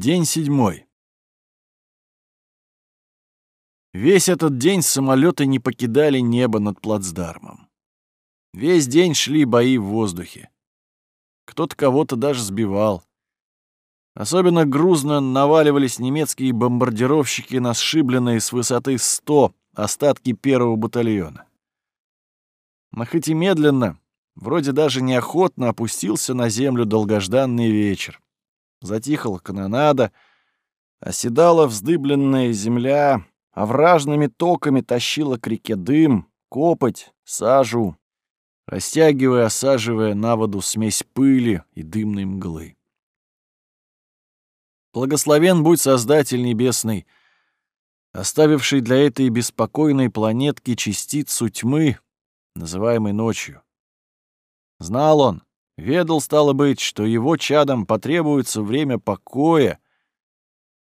День седьмой. Весь этот день самолеты не покидали небо над плацдармом. Весь день шли бои в воздухе. Кто-то кого-то даже сбивал. Особенно грузно наваливались немецкие бомбардировщики на сшибленные с высоты 100 остатки первого батальона. Но хоть и медленно, вроде даже неохотно опустился на землю долгожданный вечер. Затихла канонада, оседала вздыбленная земля, овражными токами тащила к реке дым, копоть, сажу, растягивая, осаживая на воду смесь пыли и дымной мглы. Благословен будь Создатель Небесный, оставивший для этой беспокойной планетки частицу тьмы, называемой ночью. Знал он, ведал, стало быть, что его чадам потребуется время покоя,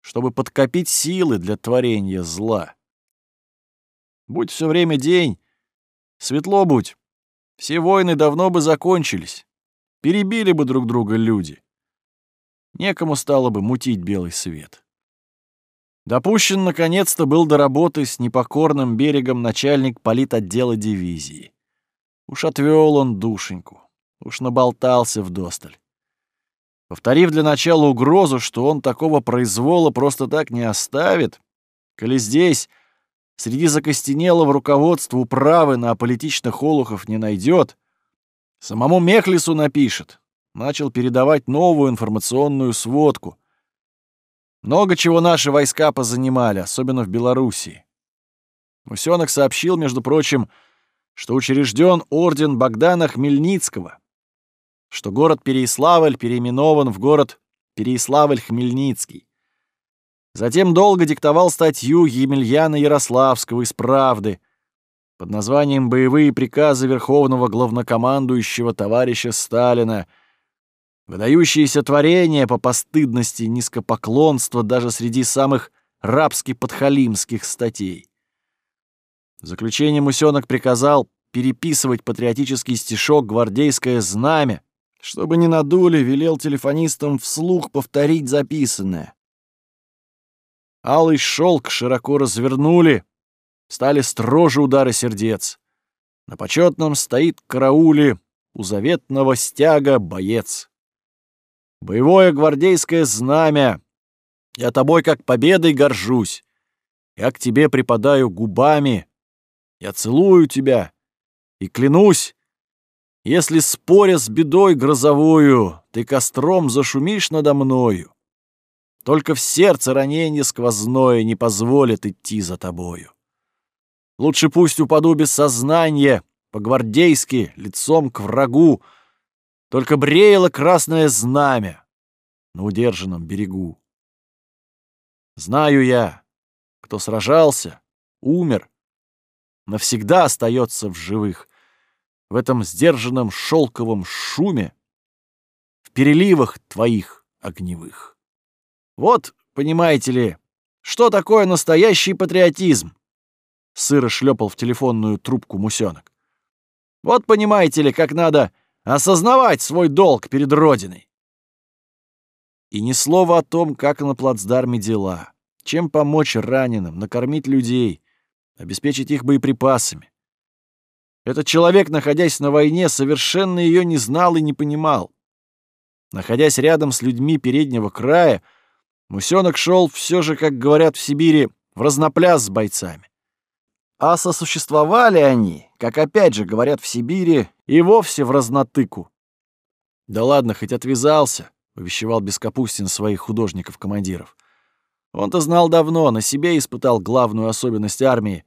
чтобы подкопить силы для творения зла. Будь все время день, светло будь, все войны давно бы закончились, перебили бы друг друга люди. Некому стало бы мутить белый свет. Допущен, наконец-то, был до работы с непокорным берегом начальник политотдела дивизии. Уж отвел он душеньку, уж наболтался в досталь. Повторив для начала угрозу, что он такого произвола просто так не оставит, коли здесь, среди закостенелого руководства управы на аполитичных олухов не найдет, самому Мехлису напишет, начал передавать новую информационную сводку. Много чего наши войска позанимали, особенно в Белоруссии. Усёнок сообщил, между прочим, что учрежден орден Богдана Хмельницкого, что город Переиславль переименован в город Переиславль-Хмельницкий. Затем долго диктовал статью Емельяна Ярославского из «Правды» под названием «Боевые приказы Верховного Главнокомандующего товарища Сталина», выдающиеся творения по постыдности низкопоклонства даже среди самых рабски-подхалимских статей. В заключение Мусёнок приказал переписывать патриотический стишок «Гвардейское знамя», чтобы не надули, велел телефонистам вслух повторить записанное. Алый шелк широко развернули, стали строже удары сердец. На почетном стоит карауле у заветного стяга боец. Боевое гвардейское знамя, я тобой как победой горжусь. Я к тебе припадаю губами, я целую тебя и клянусь, если, споря с бедой грозовую, ты костром зашумишь надо мною, только в сердце ранение сквозное не позволит идти за тобою. Лучше пусть упаду без сознания, по-гвардейски, лицом к врагу, только бреяло красное знамя на удержанном берегу. Знаю я, кто сражался, умер, навсегда остается в живых в этом сдержанном шелковом шуме, в переливах твоих огневых. Вот, понимаете ли, что такое настоящий патриотизм? Сыро шлепал в телефонную трубку мусенок. Вот понимаете ли, как надо осознавать свой долг перед Родиной. И ни слова о том, как на плацдарме дела, чем помочь раненым, накормить людей, обеспечить их боеприпасами. Этот человек, находясь на войне, совершенно ее не знал и не понимал. Находясь рядом с людьми переднего края, Мусенок шел все же, как говорят в Сибири, в разнопляс с бойцами. А сосуществовали они, как опять же говорят в Сибири, и вовсе в разнотыку. «Да ладно, хоть отвязался», — увещевал Бескапустин своих художников-командиров. Он-то знал давно, на себе испытал главную особенность армии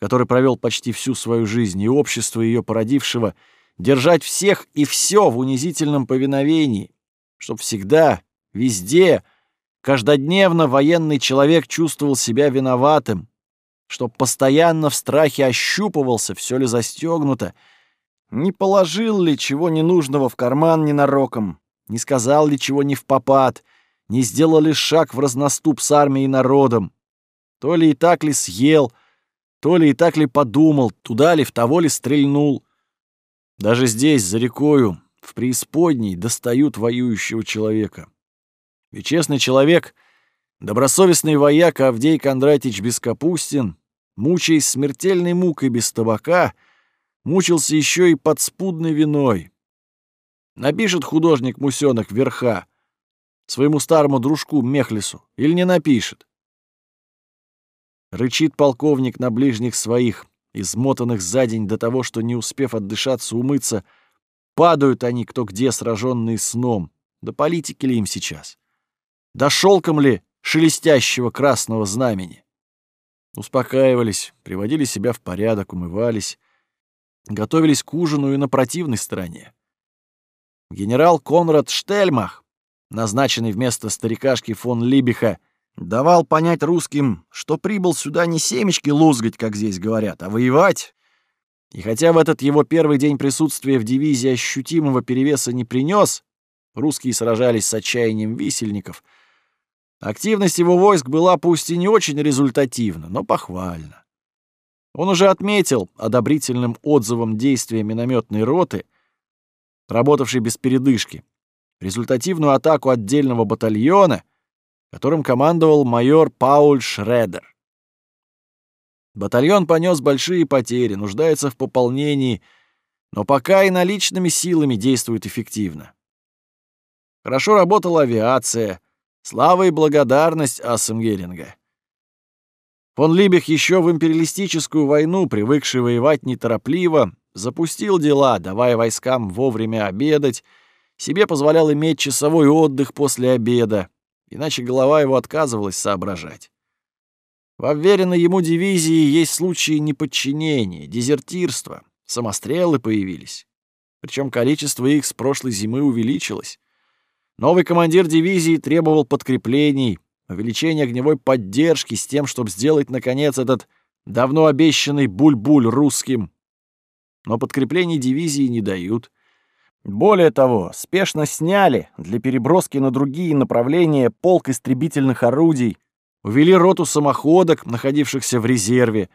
который провел почти всю свою жизнь, и общество ее породившего, держать всех и все в унизительном повиновении, чтоб всегда, везде, каждодневно военный человек чувствовал себя виноватым, чтоб постоянно в страхе ощупывался, все ли застегнуто, не положил ли чего ненужного в карман ненароком, не сказал ли чего не в попад, не сделал ли шаг в разноступ с армией и народом, то ли и так ли съел — то ли и так ли подумал, туда ли, в того ли стрельнул. Даже здесь, за рекою, в преисподней, достают воюющего человека. И честный человек, добросовестный вояк Авдей Кондратич Бескапустин, мучаясь смертельной мукой без табака, мучился еще и подспудной виной. Напишет художник Мусенок верха своему старому дружку Мехлису или не напишет? Рычит полковник на ближних своих, измотанных за день до того, что, не успев отдышаться, умыться, падают они кто где, сраженные сном. Да политики ли им сейчас? Да шелком ли шелестящего красного знамени? Успокаивались, приводили себя в порядок, умывались, готовились к ужину и на противной стороне. Генерал Конрад Штельмах, назначенный вместо старикашки фон Либиха, давал понять русским, что прибыл сюда не семечки лузгать, как здесь говорят, а воевать. И хотя в этот его первый день присутствия в дивизии ощутимого перевеса не принес, русские сражались с отчаянием висельников. Активность его войск была пусть и не очень результативна, но похвальна. Он уже отметил одобрительным отзывом действия минометной роты, работавшей без передышки, результативную атаку отдельного батальона — которым командовал майор Пауль Шредер. Батальон понес большие потери, нуждается в пополнении, но пока и наличными силами действует эффективно. Хорошо работала авиация, слава и благодарность Ассам Геринга. Фон Либих еще в империалистическую войну, привыкший воевать неторопливо, запустил дела, давая войскам вовремя обедать, себе позволял иметь часовой отдых после обеда, иначе голова его отказывалась соображать. В обверенной ему дивизии есть случаи неподчинения, дезертирства, самострелы появились. Причем количество их с прошлой зимы увеличилось. Новый командир дивизии требовал подкреплений, увеличения огневой поддержки с тем, чтобы сделать, наконец, этот давно обещанный буль-буль русским. Но подкреплений дивизии не дают. Более того, спешно сняли для переброски на другие направления полк истребительных орудий, увели роту самоходок, находившихся в резерве,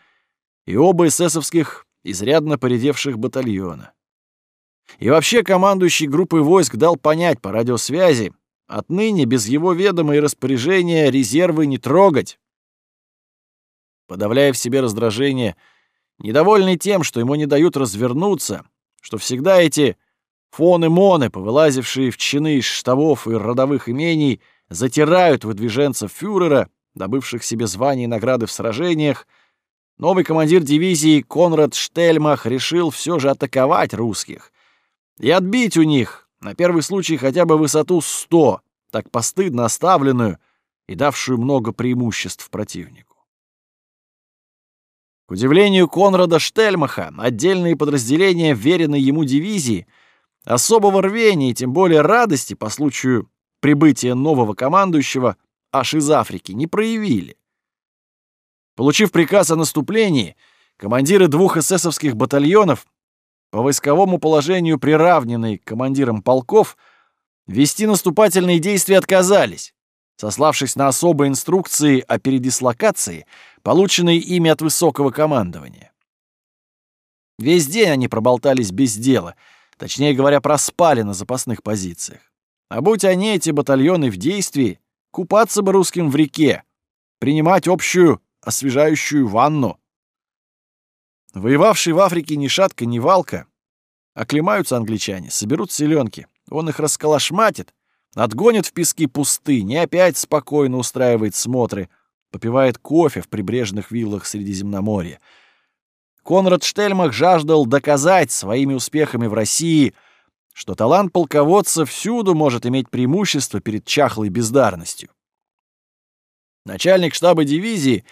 и оба эсэсовских, изрядно поредевших батальона. И вообще командующий группой войск дал понять по радиосвязи, отныне без его ведома и распоряжения резервы не трогать. Подавляя в себе раздражение, недовольный тем, что ему не дают развернуться, что всегда эти Фоны-моны, повылазившие в чины из штабов и родовых имений, затирают выдвиженцев фюрера, добывших себе звания и награды в сражениях. Новый командир дивизии Конрад Штельмах решил все же атаковать русских и отбить у них, на первый случай хотя бы высоту 100, так постыдно оставленную и давшую много преимуществ противнику. К удивлению Конрада Штельмаха, отдельные подразделения веренной ему дивизии — Особого рвения и тем более радости по случаю прибытия нового командующего аж из Африки не проявили. Получив приказ о наступлении, командиры двух эсэсовских батальонов, по войсковому положению приравненные к командирам полков, вести наступательные действия отказались, сославшись на особые инструкции о передислокации, полученные ими от высокого командования. Весь день они проболтались без дела — Точнее говоря, проспали на запасных позициях. А будь они, эти батальоны, в действии, купаться бы русским в реке, принимать общую освежающую ванну. Воевавшие в Африке ни шатка, ни валка, оклемаются англичане, соберут селенки, он их расколошматит, отгонит в пески пустыни опять спокойно устраивает смотры, попивает кофе в прибрежных виллах Средиземноморья — Конрад Штельмах жаждал доказать своими успехами в России, что талант полководца всюду может иметь преимущество перед чахлой бездарностью. Начальник штаба дивизии,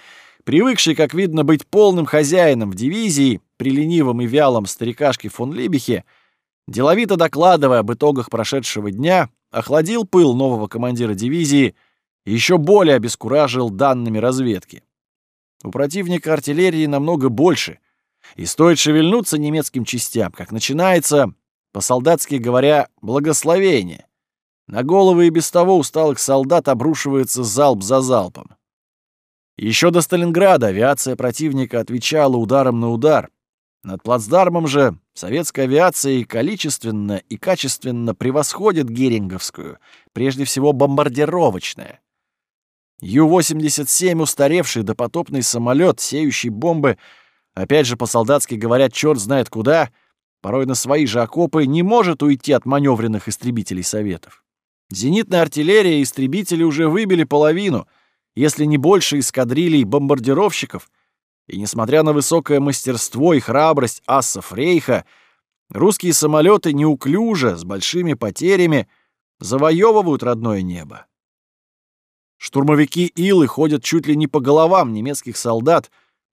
привыкший, как видно, быть полным хозяином в дивизии, при ленивом и вялом старикашке фон Либихе, деловито докладывая об итогах прошедшего дня, охладил пыл нового командира дивизии и еще более обескуражил данными разведки. У противника артиллерии намного больше — и стоит шевельнуться немецким частям, как начинается, по-солдатски говоря, благословение. На головы и без того усталых солдат обрушивается залп за залпом. Еще до Сталинграда авиация противника отвечала ударом на удар, Над плацдармом же советская авиация количественно и качественно превосходит геринговскую, прежде всего бомбардировочная. Ю-87 устаревший допотопный самолет, сеющий бомбы, опять же по-солдатски говорят черт знает куда, порой на свои же окопы, не может уйти от маневренных истребителей Советов. Зенитная артиллерия и истребители уже выбили половину, если не больше эскадрилей бомбардировщиков — и несмотря на высокое мастерство и храбрость ассов Рейха, русские самолеты неуклюже, с большими потерями, завоевывают родное небо. Штурмовики Илы ходят чуть ли не по головам немецких солдат,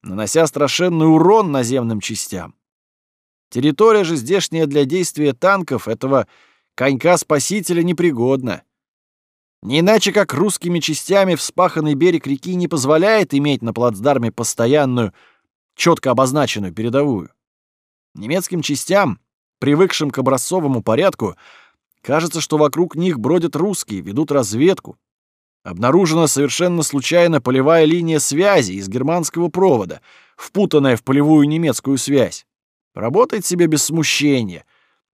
нанося страшенный урон наземным частям. Территория же здешняя для действия танков этого конька-спасителя непригодна. Не иначе, как русскими частями вспаханный берег реки не позволяет иметь на плацдарме постоянную, четко обозначенную передовую. Немецким частям, привыкшим к образцовому порядку, кажется, что вокруг них бродят русские, ведут разведку. Обнаружена совершенно случайно полевая линия связи из германского провода, впутанная в полевую немецкую связь. Работает себе без смущения.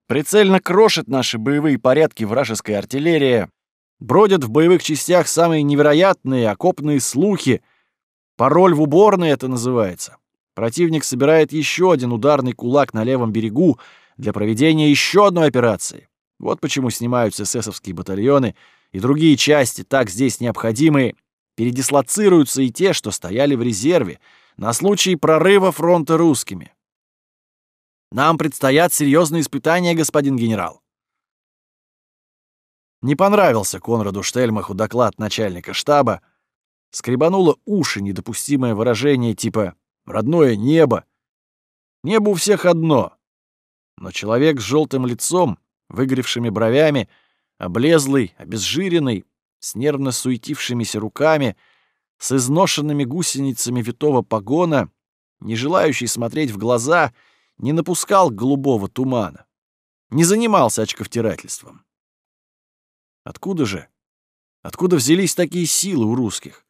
Прицельно крошит наши боевые порядки вражеская артиллерия, Бродят в боевых частях самые невероятные окопные слухи. Пароль в уборной это называется. Противник собирает еще один ударный кулак на левом берегу для проведения еще одной операции. Вот почему снимаются эсэсовские батальоны и другие части, так здесь необходимые, передислоцируются и те, что стояли в резерве, на случай прорыва фронта русскими. Нам предстоят серьезные испытания, господин генерал. Не понравился Конраду Штельмаху доклад начальника штаба. Скребануло уши недопустимое выражение типа «родное небо». Небо у всех одно. Но человек с желтым лицом, выгоревшими бровями, облезлый, обезжиренный, с нервно суетившимися руками, с изношенными гусеницами витого погона, не желающий смотреть в глаза, не напускал голубого тумана, не занимался очковтирательством. Откуда же? Откуда взялись такие силы у русских?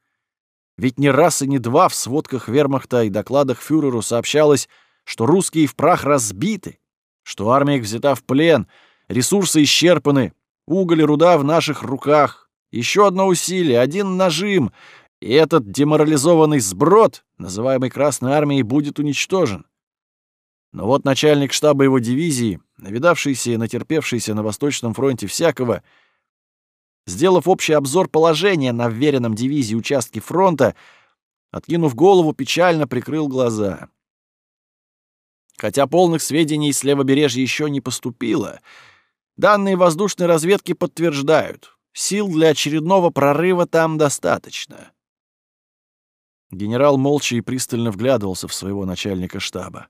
Ведь не раз и не два в сводках вермахта и докладах фюреру сообщалось, что русские в прах разбиты, что армия взята в плен, ресурсы исчерпаны, уголь и руда в наших руках. Еще одно усилие, один нажим, и этот деморализованный сброд, называемый Красной Армией, будет уничтожен. Но вот начальник штаба его дивизии, навидавшийся и натерпевшийся на Восточном фронте всякого, — Сделав общий обзор положения на вверенном дивизии участке фронта, откинув голову, печально прикрыл глаза. Хотя полных сведений с левобережья еще не поступило, данные воздушной разведки подтверждают, сил для очередного прорыва там достаточно. Генерал молча и пристально вглядывался в своего начальника штаба.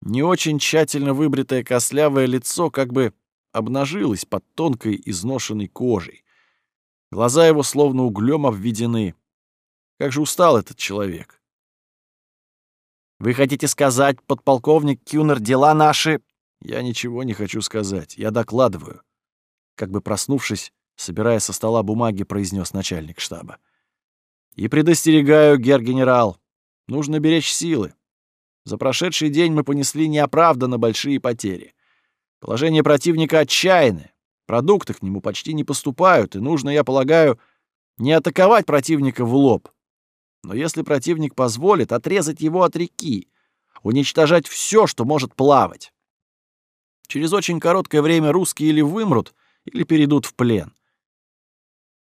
Не очень тщательно выбритое костлявое лицо как бы обнажилась под тонкой изношенной кожей. Глаза его словно углем обведены. Как же устал этот человек. «Вы хотите сказать, подполковник Кюнер, дела наши...» «Я ничего не хочу сказать. Я докладываю». Как бы проснувшись, собирая со стола бумаги, произнес начальник штаба. «И предостерегаю, гер-генерал, нужно беречь силы. За прошедший день мы понесли неоправданно большие потери. Положение противника отчаянное. Продукты к нему почти не поступают, и нужно, я полагаю, не атаковать противника в лоб. Но если противник позволит, отрезать его от реки, уничтожать все, что может плавать. Через очень короткое время русские или вымрут, или перейдут в плен.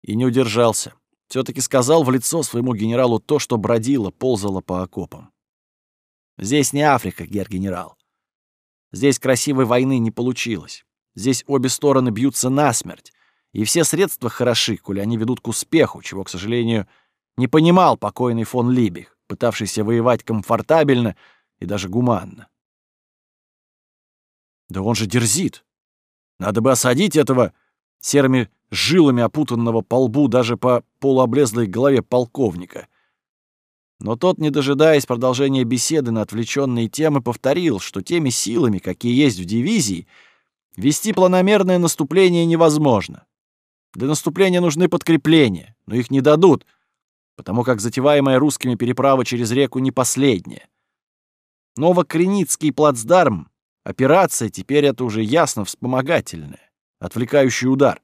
И не удержался. все таки сказал в лицо своему генералу то, что бродило, ползало по окопам. «Здесь не Африка, гер-генерал. Здесь красивой войны не получилось. Здесь обе стороны бьются насмерть. И все средства хороши, коли они ведут к успеху, чего, к сожалению, не понимал покойный фон Либих, пытавшийся воевать комфортабельно и даже гуманно. Да он же дерзит. Надо бы осадить этого серыми жилами опутанного по лбу даже по полуоблезлой голове полковника. Но тот, не дожидаясь продолжения беседы на отвлеченные темы, повторил, что теми силами, какие есть в дивизии, вести планомерное наступление невозможно. Для наступления нужны подкрепления, но их не дадут, потому как затеваемая русскими переправа через реку не последняя. Новокреницкий плацдарм. Операция теперь это уже ясно вспомогательная, отвлекающий удар.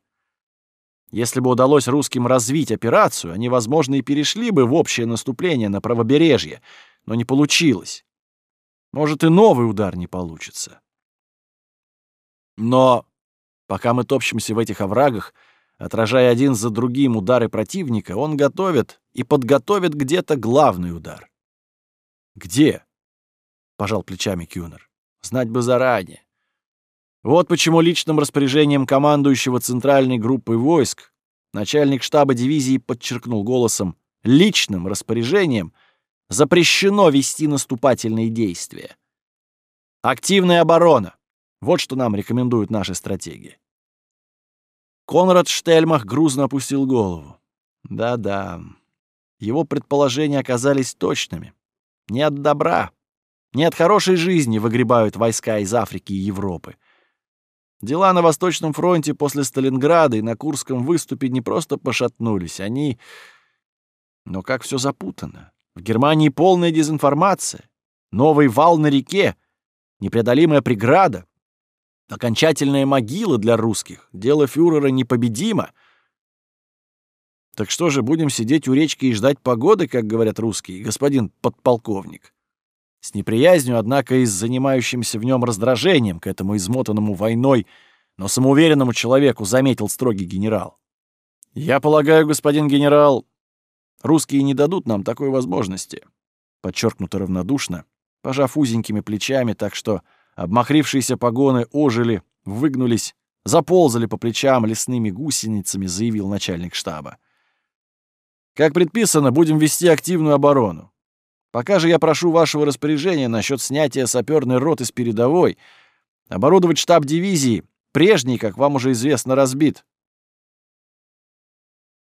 Если бы удалось русским развить операцию, они, возможно, и перешли бы в общее наступление на правобережье, но не получилось. Может, и новый удар не получится. Но пока мы топчемся в этих оврагах, отражая один за другим удары противника, он готовит и подготовит где-то главный удар. «Где?» — пожал плечами Кюнер. «Знать бы заранее. Вот почему личным распоряжением командующего центральной группой войск начальник штаба дивизии подчеркнул голосом «личным распоряжением» запрещено вести наступательные действия. Активная оборона. Вот что нам рекомендуют наши стратеги. Конрад Штельмах грузно опустил голову. Да-да, его предположения оказались точными. Не от добра, не от хорошей жизни выгребают войска из Африки и Европы. Дела на Восточном фронте после Сталинграда и на Курском выступе не просто пошатнулись, они... Но как все запутано. В Германии полная дезинформация, новый вал на реке, непреодолимая преграда, окончательная могила для русских, дело фюрера непобедимо. Так что же, будем сидеть у речки и ждать погоды, как говорят русские, господин подполковник? С неприязнью, однако, и с занимающимся в нем раздражением к этому измотанному войной, но самоуверенному человеку заметил строгий генерал. «Я полагаю, господин генерал, русские не дадут нам такой возможности», подчеркнуто равнодушно, пожав узенькими плечами, так что обмахрившиеся погоны ожили, выгнулись, заползали по плечам лесными гусеницами, заявил начальник штаба. «Как предписано, будем вести активную оборону. Пока же я прошу вашего распоряжения насчет снятия саперной роты с передовой, оборудовать штаб дивизии, прежний, как вам уже известно, разбит.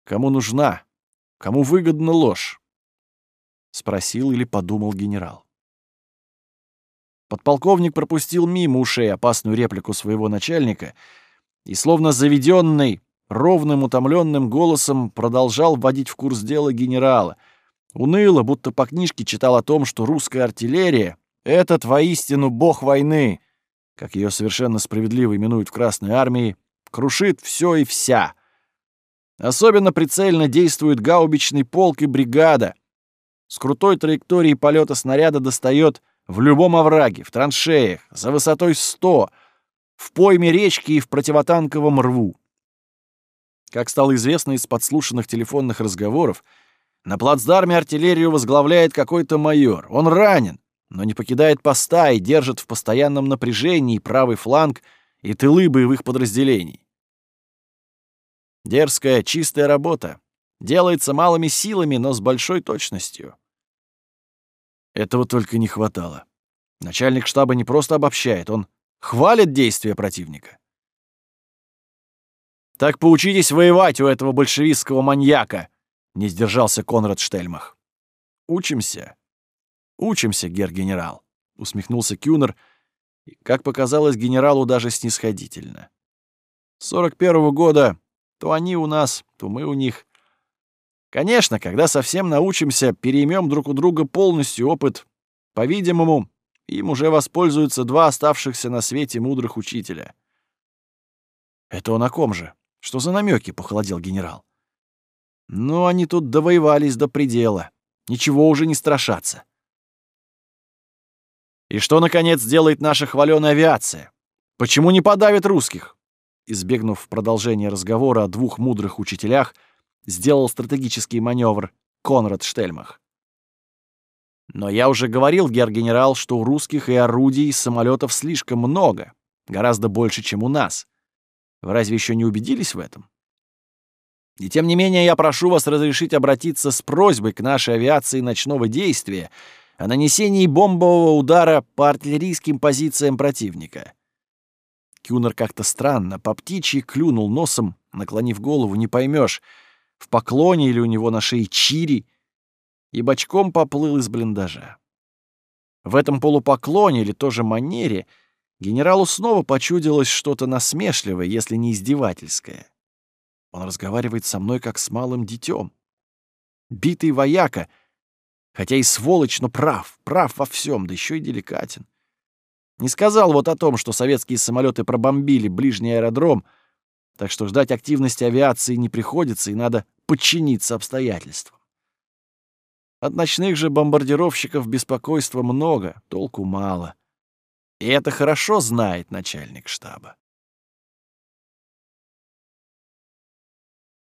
Кому нужна, кому выгодна ложь? Спросил или подумал генерал. Подполковник пропустил мимо ушей опасную реплику своего начальника и, словно заведенный, ровным утомленным голосом продолжал вводить в курс дела генерала — Уныло, будто по книжке читал о том, что русская артиллерия — этот воистину бог войны, как ее совершенно справедливо именуют в Красной армии, крушит все и вся. Особенно прицельно действует гаубичный полк и бригада. С крутой траекторией полета снаряда достает в любом овраге, в траншеях, за высотой 100, в пойме речки и в противотанковом рву. Как стало известно из подслушанных телефонных разговоров, на плацдарме артиллерию возглавляет какой-то майор. Он ранен, но не покидает поста и держит в постоянном напряжении правый фланг и тылы боевых подразделений. Дерзкая, чистая работа. Делается малыми силами, но с большой точностью. Этого только не хватало. Начальник штаба не просто обобщает, он хвалит действия противника. Так поучитесь воевать у этого большевистского маньяка, не сдержался Конрад Штельмах. «Учимся. Учимся, гер-генерал», — усмехнулся Кюнер, и, как показалось генералу, даже снисходительно. «С сорок первого года то они у нас, то мы у них. Конечно, когда совсем научимся, переймем друг у друга полностью опыт. По-видимому, им уже воспользуются два оставшихся на свете мудрых учителя». «Это он о ком же? Что за намеки? похолодел генерал. Но они тут довоевались до предела. Ничего уже не страшаться. И что, наконец, делает наша хваленая авиация? Почему не подавит русских? Избегнув продолжения разговора о двух мудрых учителях, сделал стратегический маневр Конрад Штельмах. Но я уже говорил, гер-генерал, что у русских и орудий, и самолетов слишком много, гораздо больше, чем у нас. Вы разве еще не убедились в этом? И тем не менее я прошу вас разрешить обратиться с просьбой к нашей авиации ночного действия о нанесении бомбового удара по артиллерийским позициям противника. Кюнер как-то странно, по птичьи клюнул носом, наклонив голову, не поймешь, в поклоне или у него на шее чири, и бочком поплыл из блиндажа. В этом полупоклоне или тоже манере генералу снова почудилось что-то насмешливое, если не издевательское. Он разговаривает со мной, как с малым детем. Битый вояка, Хотя и сволочь, но прав, прав во всем, да еще и деликатен. Не сказал вот о том, что советские самолеты пробомбили ближний аэродром, так что ждать активности авиации не приходится, и надо подчиниться обстоятельствам. От ночных же бомбардировщиков беспокойства много, толку мало. И это хорошо знает начальник штаба.